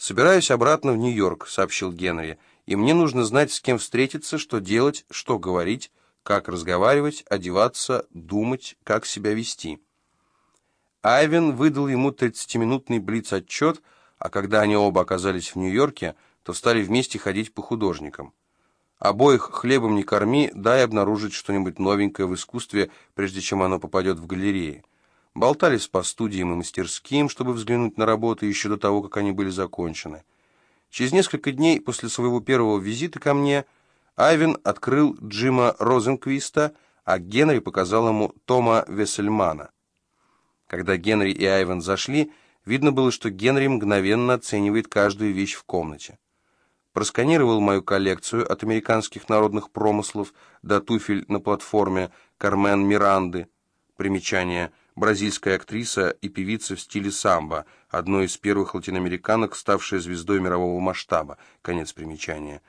«Собираюсь обратно в Нью-Йорк», — сообщил Генри, «и мне нужно знать, с кем встретиться, что делать, что говорить, как разговаривать, одеваться, думать, как себя вести». Айвен выдал ему 30-минутный блиц-отчет, а когда они оба оказались в Нью-Йорке, то стали вместе ходить по художникам. Обоих хлебом не корми, дай обнаружить что-нибудь новенькое в искусстве, прежде чем оно попадет в галереи. Болтались по студиям и мастерским, чтобы взглянуть на работы еще до того, как они были закончены. Через несколько дней после своего первого визита ко мне Айвен открыл Джима Розенквиста, а Генри показал ему Тома Вессельмана. Когда Генри и Айвен зашли, видно было, что Генри мгновенно оценивает каждую вещь в комнате. Просканировал мою коллекцию от американских народных промыслов до туфель на платформе Кармен Миранды. Примечание – бразильская актриса и певица в стиле самбо, одной из первых латиноамериканок, ставшая звездой мирового масштаба. Конец примечания.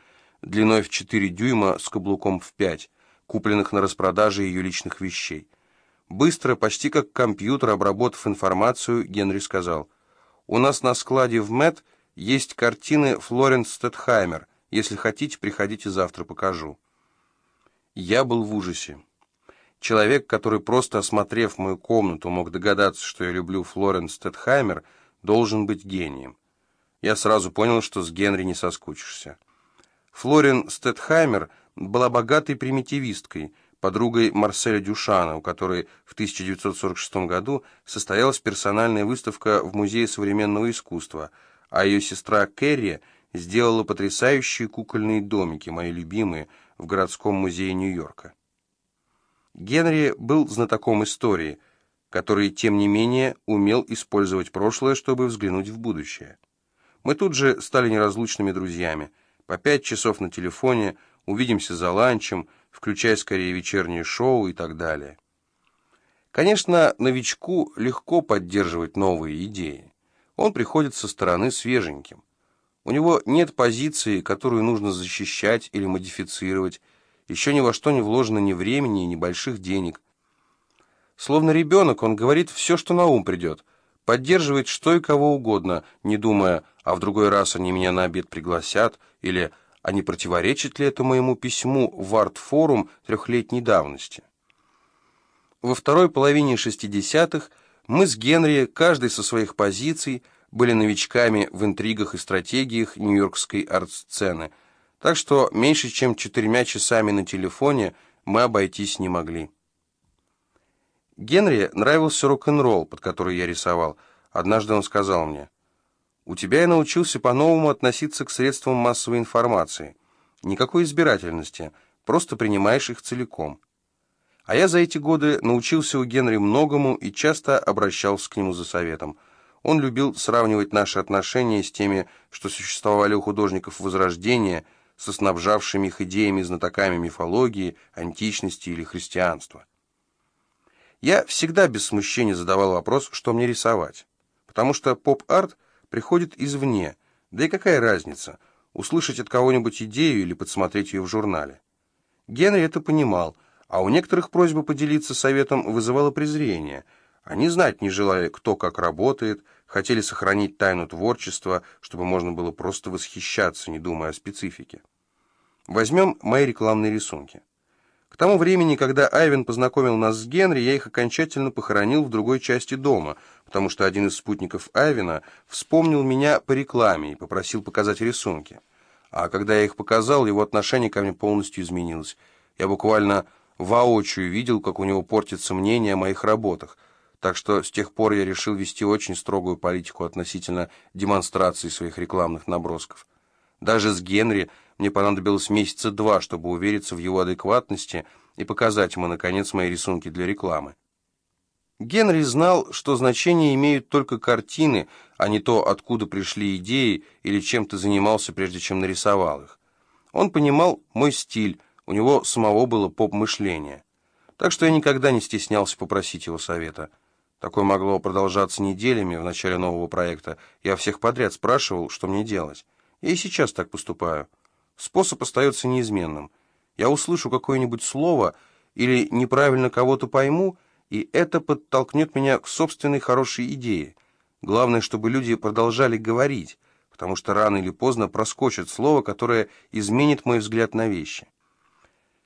Длиной в 4 дюйма с каблуком в 5, купленных на распродаже ее личных вещей. Быстро, почти как компьютер, обработав информацию, Генри сказал, «У нас на складе в МЭТ есть картины Флоренс Стетхаймер. Если хотите, приходите завтра, покажу». Я был в ужасе. Человек, который, просто осмотрев мою комнату, мог догадаться, что я люблю Флоренс Стетхаймер, должен быть гением. Я сразу понял, что с Генри не соскучишься. Флорен Стетхаймер была богатой примитивисткой, подругой Марселя Дюшана, у которой в 1946 году состоялась персональная выставка в Музее современного искусства, а ее сестра Кэрри сделала потрясающие кукольные домики, мои любимые, в городском музее Нью-Йорка. Генри был знатоком истории, который, тем не менее, умел использовать прошлое, чтобы взглянуть в будущее. Мы тут же стали неразлучными друзьями. По пять часов на телефоне, увидимся за ланчем, включая скорее вечернее шоу и так далее. Конечно, новичку легко поддерживать новые идеи. Он приходит со стороны свеженьким. У него нет позиции, которую нужно защищать или модифицировать, еще ни во что не вложено ни времени, ни больших денег. Словно ребенок, он говорит все, что на ум придет, поддерживает что и кого угодно, не думая, а в другой раз они меня на обед пригласят, или а не противоречит ли это моему письму в арт-форум трехлетней давности. Во второй половине 60-х мы с Генри, каждый со своих позиций, были новичками в интригах и стратегиях нью-йоркской арт-сцены – так что меньше чем четырьмя часами на телефоне мы обойтись не могли. Генри нравился рок-н-ролл, под который я рисовал. Однажды он сказал мне, «У тебя я научился по-новому относиться к средствам массовой информации. Никакой избирательности, просто принимаешь их целиком». А я за эти годы научился у Генри многому и часто обращался к нему за советом. Он любил сравнивать наши отношения с теми, что существовали у художников Возрождения – со снабжавшими их идеями знатоками мифологии, античности или христианства. Я всегда без смущения задавал вопрос, что мне рисовать, потому что поп-арт приходит извне, да и какая разница, услышать от кого-нибудь идею или подсмотреть ее в журнале. Генри это понимал, а у некоторых просьба поделиться советом вызывала презрение. Они знать не желали, кто как работает, хотели сохранить тайну творчества, чтобы можно было просто восхищаться, не думая о специфике. Возьмем мои рекламные рисунки. К тому времени, когда Айвен познакомил нас с Генри, я их окончательно похоронил в другой части дома, потому что один из спутников Айвена вспомнил меня по рекламе и попросил показать рисунки. А когда я их показал, его отношение ко мне полностью изменилось. Я буквально воочию видел, как у него портится мнение о моих работах. Так что с тех пор я решил вести очень строгую политику относительно демонстрации своих рекламных набросков. Даже с Генри мне понадобилось месяца два, чтобы увериться в его адекватности и показать ему, наконец, мои рисунки для рекламы. Генри знал, что значение имеют только картины, а не то, откуда пришли идеи или чем ты занимался, прежде чем нарисовал их. Он понимал мой стиль, у него самого было поп-мышление. Так что я никогда не стеснялся попросить его совета. Такое могло продолжаться неделями в начале нового проекта. Я всех подряд спрашивал, что мне делать. Я и сейчас так поступаю. Способ остается неизменным. Я услышу какое-нибудь слово или неправильно кого-то пойму, и это подтолкнет меня к собственной хорошей идее. Главное, чтобы люди продолжали говорить, потому что рано или поздно проскочит слово, которое изменит мой взгляд на вещи.